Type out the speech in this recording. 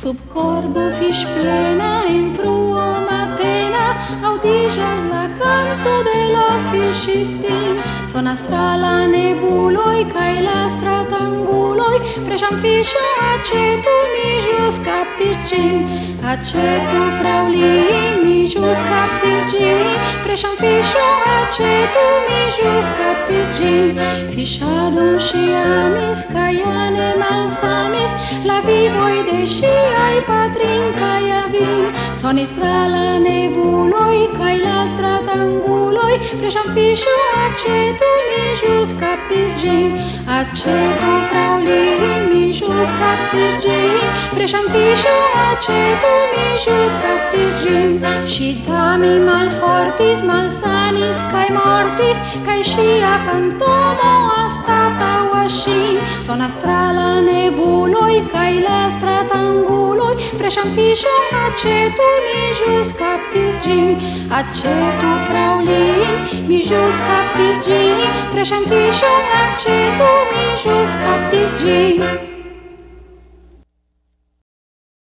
Sub corbo fish plena in fruo matena audijas la canto de la fishistin. Son tra la nebuloi kai la stratanguloi fresham fisho acetu mi jus captis gin. Acetu fraulii mi jus captis gin fresham fisho acetu mi jus captis gin. Fishadum sciamis kai ane malsamis la vivoi sciai patrin kai avin, sonis tra nebuloi kai la stratanguloi, freșam fișo aceto mi jus captis gen, aceto fraulii mi jus captis gen, freșam fișo aceto mi jus captis gen, și tami malfortis, malsanis kai mortis, cae a fantomo Son astrala nebuloi Cai la stratanguloi Freșan fișe acetu Mi jus captis gin. Acetu fraulin Mi jus captis gin Freșan fișe acetu Mi jus captis gin.